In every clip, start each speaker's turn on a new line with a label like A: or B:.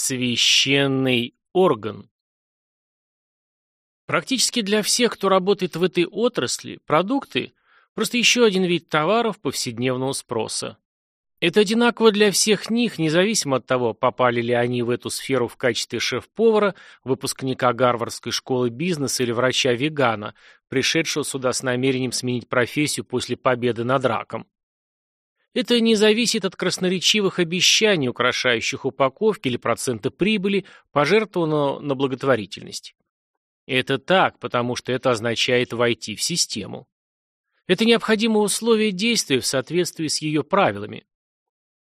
A: Священный орган. Практически для всех, кто работает в этой отрасли, продукты – просто еще один вид товаров повседневного спроса. Это одинаково для всех них, независимо от того, попали ли они в эту сферу в качестве шеф-повара, выпускника Гарвардской школы бизнеса или врача-вегана, пришедшего сюда с намерением сменить профессию после победы над раком. Это не зависит от красноречивых обещаний, украшающих упаковки или процента прибыли, пожертвованного на благотворительность. Это так, потому что это означает войти в систему. Это необходимое условие действия в соответствии с ее правилами.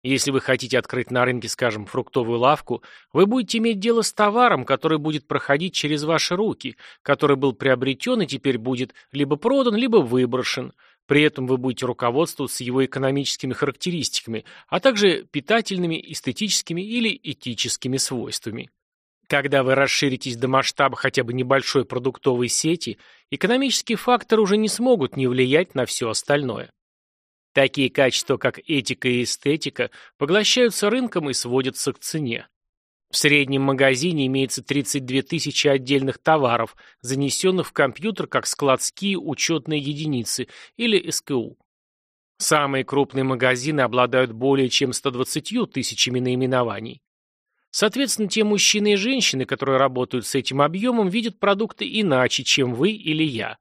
A: Если вы хотите открыть на рынке, скажем, фруктовую лавку, вы будете иметь дело с товаром, который будет проходить через ваши руки, который был приобретен и теперь будет либо продан, либо выброшен, при этом вы будете руководствоваться его экономическими характеристиками, а также питательными, эстетическими или этическими свойствами. Когда вы расширитесь до масштаба хотя бы небольшой продуктовой сети, экономические факторы уже не смогут не влиять на все остальное. Такие качества, как этика и эстетика, поглощаются рынком и сводятся к цене. В среднем магазине имеется 32 тысячи отдельных товаров, занесенных в компьютер как складские учетные единицы или СКУ. Самые крупные магазины обладают более чем 120 тысячами наименований. Соответственно, те мужчины и женщины, которые работают с этим объемом, видят продукты иначе, чем вы или я.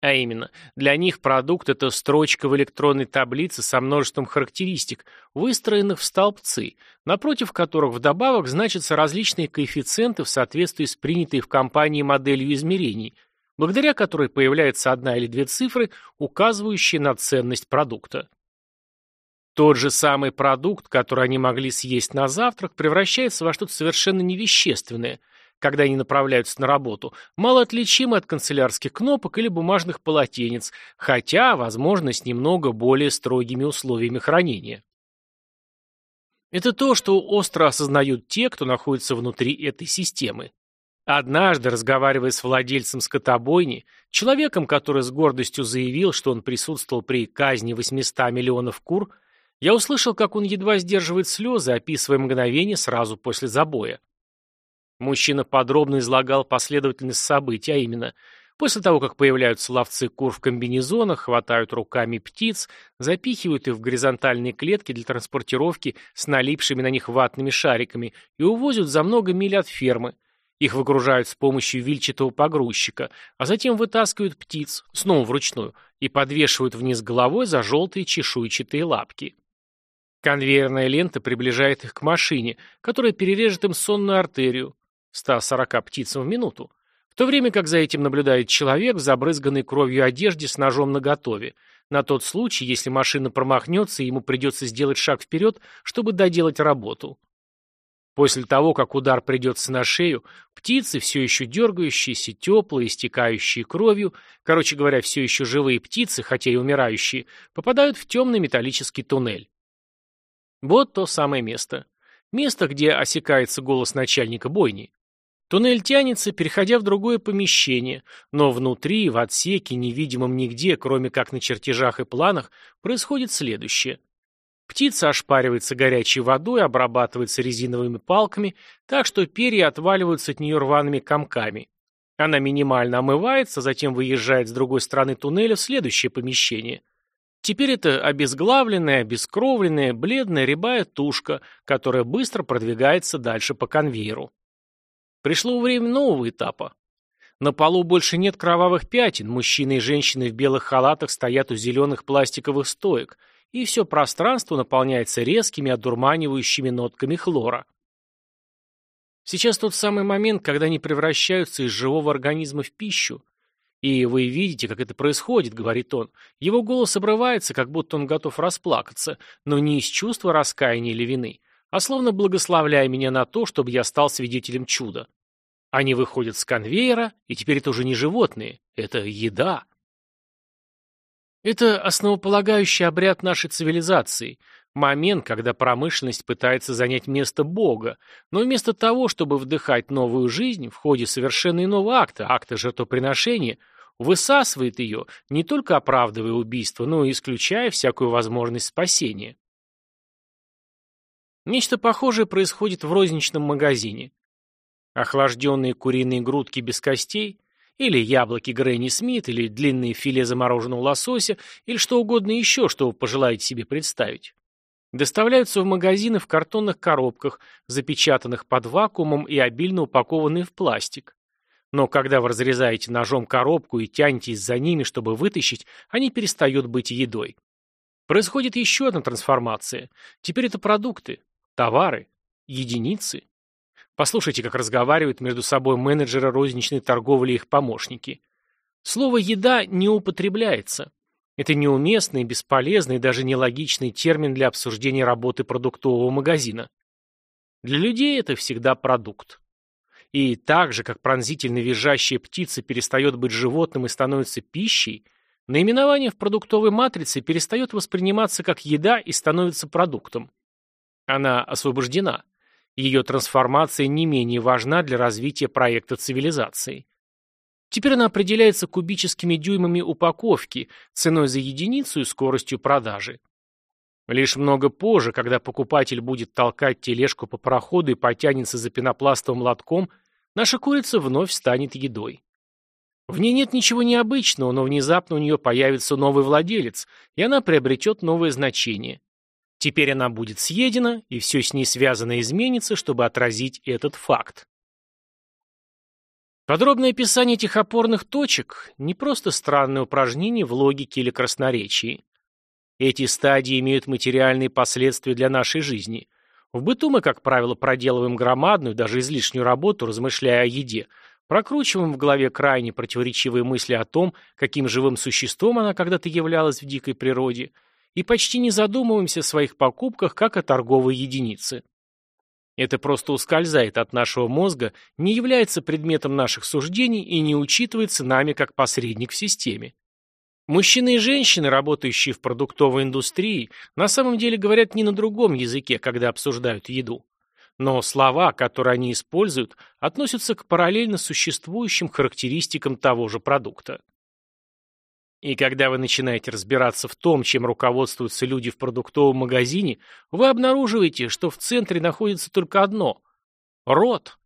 A: А именно, для них продукт – это строчка в электронной таблице со множеством характеристик, выстроенных в столбцы, напротив которых вдобавок значатся различные коэффициенты в соответствии с принятой в компании моделью измерений, благодаря которой появляется одна или две цифры, указывающие на ценность продукта. Тот же самый продукт, который они могли съесть на завтрак, превращается во что-то совершенно невещественное – когда они направляются на работу, мало отличимы от канцелярских кнопок или бумажных полотенец, хотя, возможно, с немного более строгими условиями хранения. Это то, что остро осознают те, кто находится внутри этой системы. Однажды, разговаривая с владельцем скотобойни, человеком, который с гордостью заявил, что он присутствовал при казни 800 миллионов кур, я услышал, как он едва сдерживает слезы, описывая мгновение сразу после забоя. Мужчина подробно излагал последовательность событий, а именно, после того, как появляются ловцы кур в комбинезонах, хватают руками птиц, запихивают их в горизонтальные клетки для транспортировки с налипшими на них ватными шариками и увозят за много миль от фермы. Их выгружают с помощью вильчатого погрузчика, а затем вытаскивают птиц, снова вручную, и подвешивают вниз головой за желтые чешуйчатые лапки. Конвейерная лента приближает их к машине, которая перережет им сонную артерию, 140 птицам в минуту, в то время как за этим наблюдает человек в забрызганной кровью одежде с ножом наготове, на тот случай, если машина промахнется, и ему придется сделать шаг вперед, чтобы доделать работу. После того, как удар придется на шею, птицы, все еще дергающиеся, теплые, истекающие кровью, короче говоря, все еще живые птицы, хотя и умирающие, попадают в темный металлический туннель. Вот то самое место. Место, где осекается голос начальника бойни. Туннель тянется, переходя в другое помещение, но внутри, в отсеке, невидимом нигде, кроме как на чертежах и планах, происходит следующее. Птица ошпаривается горячей водой, обрабатывается резиновыми палками, так что перья отваливаются от нее рваными комками. Она минимально омывается, затем выезжает с другой стороны туннеля в следующее помещение. Теперь это обезглавленная, обескровленная, бледная рябая тушка, которая быстро продвигается дальше по конвейеру. Пришло время нового этапа. На полу больше нет кровавых пятен, мужчины и женщины в белых халатах стоят у зеленых пластиковых стоек, и все пространство наполняется резкими, одурманивающими нотками хлора. Сейчас тот самый момент, когда они превращаются из живого организма в пищу. И вы видите, как это происходит, говорит он. Его голос обрывается, как будто он готов расплакаться, но не из чувства раскаяния или вины, а словно благословляя меня на то, чтобы я стал свидетелем чуда. Они выходят с конвейера, и теперь это уже не животные, это еда. Это основополагающий обряд нашей цивилизации, момент, когда промышленность пытается занять место Бога, но вместо того, чтобы вдыхать новую жизнь в ходе совершенно иного акта, акта жертвоприношения, высасывает ее, не только оправдывая убийство, но и исключая всякую возможность спасения. Нечто похожее происходит в розничном магазине. Охлажденные куриные грудки без костей, или яблоки Гренни Смит, или длинные филе замороженного лосося, или что угодно еще, что вы пожелаете себе представить. Доставляются в магазины в картонных коробках, запечатанных под вакуумом и обильно упакованные в пластик. Но когда вы разрезаете ножом коробку и тянетесь за ними, чтобы вытащить, они перестают быть едой. Происходит еще одна трансформация. Теперь это продукты, товары, единицы. Послушайте, как разговаривают между собой менеджеры розничной торговли и их помощники. Слово «еда» не употребляется. Это неуместный, бесполезный, даже нелогичный термин для обсуждения работы продуктового магазина. Для людей это всегда продукт. И так же, как пронзительно визжащая птица перестает быть животным и становится пищей, наименование в продуктовой матрице перестает восприниматься как еда и становится продуктом. Она освобождена. Ее трансформация не менее важна для развития проекта цивилизации. Теперь она определяется кубическими дюймами упаковки, ценой за единицу и скоростью продажи. Лишь много позже, когда покупатель будет толкать тележку по проходу и потянется за пенопластовым лотком, наша курица вновь станет едой. В ней нет ничего необычного, но внезапно у нее появится новый владелец, и она приобретет новое значение. Теперь она будет съедена, и все с ней связанное изменится, чтобы отразить этот факт. Подробное описание этих опорных точек – не просто странное упражнение в логике или красноречии. Эти стадии имеют материальные последствия для нашей жизни. В быту мы, как правило, проделываем громадную, даже излишнюю работу, размышляя о еде, прокручиваем в голове крайне противоречивые мысли о том, каким живым существом она когда-то являлась в дикой природе, и почти не задумываемся о своих покупках как о торговой единице. Это просто ускользает от нашего мозга, не является предметом наших суждений и не учитывается нами как посредник в системе. Мужчины и женщины, работающие в продуктовой индустрии, на самом деле говорят не на другом языке, когда обсуждают еду. Но слова, которые они используют, относятся к параллельно существующим характеристикам того же продукта. И когда вы начинаете разбираться в том, чем руководствуются люди в продуктовом магазине, вы обнаруживаете, что в центре находится только одно – рот.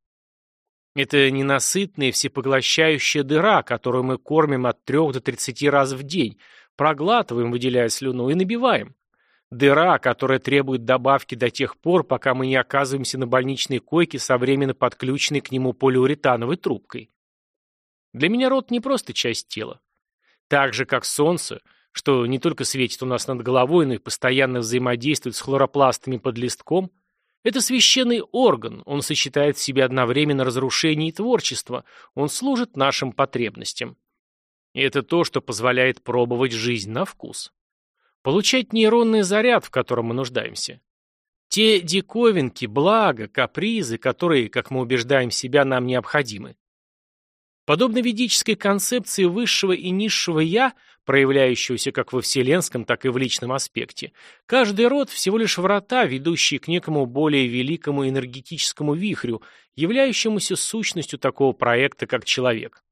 A: Это ненасытная всепоглощающая дыра, которую мы кормим от 3 до 30 раз в день, проглатываем, выделяя слюну, и набиваем. Дыра, которая требует добавки до тех пор, пока мы не оказываемся на больничной койке со временно подключенной к нему полиуретановой трубкой. Для меня рот не просто часть тела. Так же, как Солнце, что не только светит у нас над головой, но и постоянно взаимодействует с хлоропластами под листком, это священный орган, он сочетает в себе одновременно разрушение и творчество, он служит нашим потребностям. И это то, что позволяет пробовать жизнь на вкус. Получать нейронный заряд, в котором мы нуждаемся. Те диковинки, блага, капризы, которые, как мы убеждаем себя, нам необходимы. Подобно ведической концепции высшего и низшего «я», проявляющегося как во вселенском, так и в личном аспекте, каждый род всего лишь врата, ведущие к некому более великому энергетическому вихрю, являющемуся сущностью такого проекта, как человек.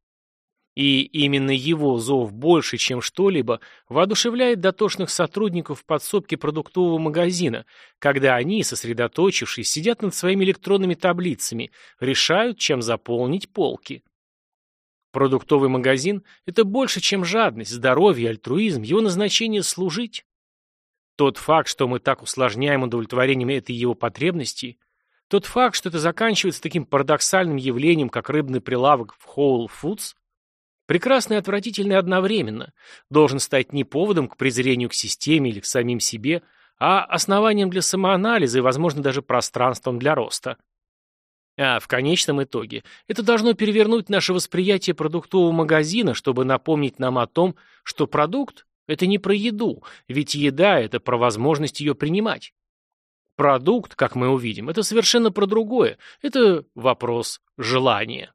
A: И именно его зов больше, чем что-либо, воодушевляет дотошных сотрудников в подсобке продуктового магазина, когда они, сосредоточившись, сидят над своими электронными таблицами, решают, чем заполнить полки. Продуктовый магазин – это больше, чем жадность, здоровье, альтруизм, его назначение – служить. Тот факт, что мы так усложняем удовлетворением этой его потребности, тот факт, что это заканчивается таким парадоксальным явлением, как рыбный прилавок в Whole Foods, прекрасный и отвратительный одновременно, должен стать не поводом к презрению к системе или к самим себе, а основанием для самоанализа и, возможно, даже пространством для роста. А в конечном итоге это должно перевернуть наше восприятие продуктового магазина, чтобы напомнить нам о том, что продукт – это не про еду, ведь еда – это про возможность ее принимать. Продукт, как мы увидим, это совершенно про другое, это вопрос желания.